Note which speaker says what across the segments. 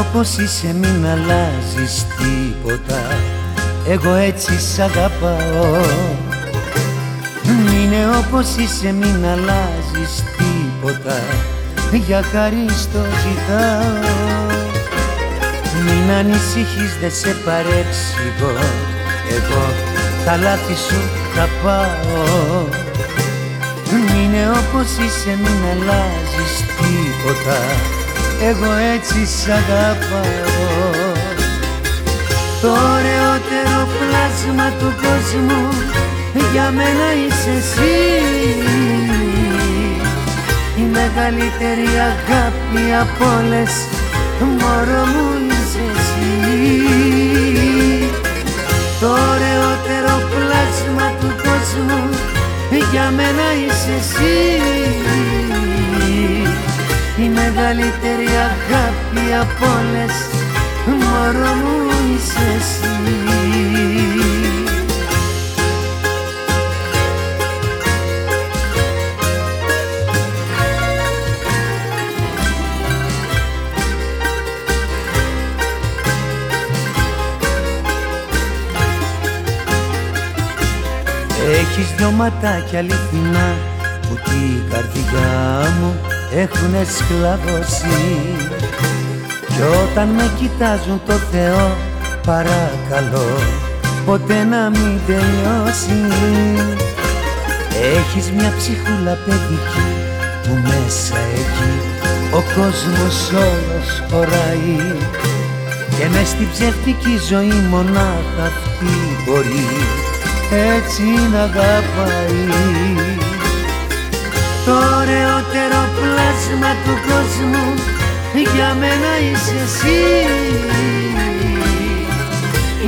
Speaker 1: όπως είσαι μην αλλάζεις τίποτα. Εγώ έτσι σ' αγαπάω. Μείνε όπως είσαι μην αλλάζεις τίποτα. Για χάρη στο ζητάω Μην ανησυχείς δεν σε παρέξηγω Εγώ τα λάθη σου θα πάω. Μείνε όπως είσαι μην αλλάζεις τίποτα εγώ έτσι σ' αγαπάω. Το ωραιότερο πλάσμα του κόσμου για μένα είσαι εσύ. Η μεγαλύτερη αγάπη από όλες μωρό μου είσαι εσύ. Το ωραιότερο πλάσμα του κόσμου για μένα είσαι εσύ μεγαλύτερη αγάπη από όλες. Μωρό μου είσαι εσύ. Έχεις δυο ματάκια αληθινά που την καρδιά μου έχουνε σκλαβώσει. Κι όταν με κοιτάζουν το Θεό παρακαλώ ποτέ να μην τελειώσει. Έχεις μια ψυχούλα παιδική που μέσα εκεί ο κόσμος όλος χωράει. Και μες στην ψεύτικη ζωή μονάχα αυτή μπορεί έτσι να αγαπάει το ωραιότερο πλάσμα του κόσμου. Για μένα είσαι εσύ.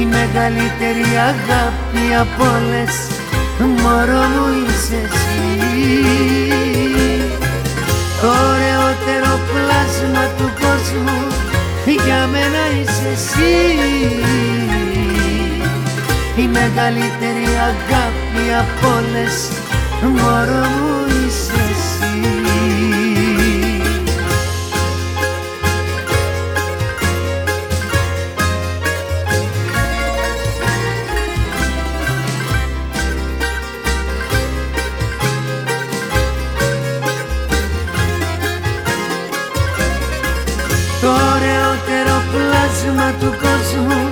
Speaker 1: Η μεγαλύτερη αγάπη από όλες. Μωρό μου είσαι εσύ. Το ωραιότερο πλάσμα του κόσμου. Για μένα είσαι εσύ. Η μεγαλύτερη αγάπη από όλες. Μωρό μου του κόσμου.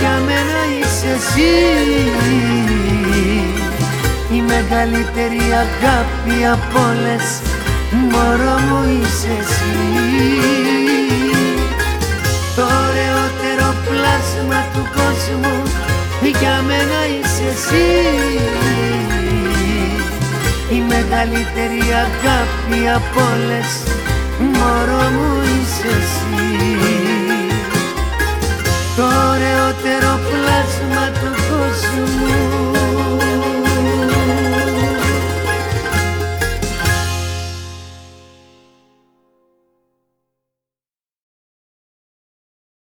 Speaker 1: Για μένα είσαι εσύ. Η μεγαλύτερη αγάπη από όλες. Μωρό μου είσαι εσύ. Το ωραιότερο πλάσμα του κόσμου. Για μένα είσαι εσύ. Η μεγαλύτερη αγάπη από όλες. Μωρό μου είσαι εσύ you.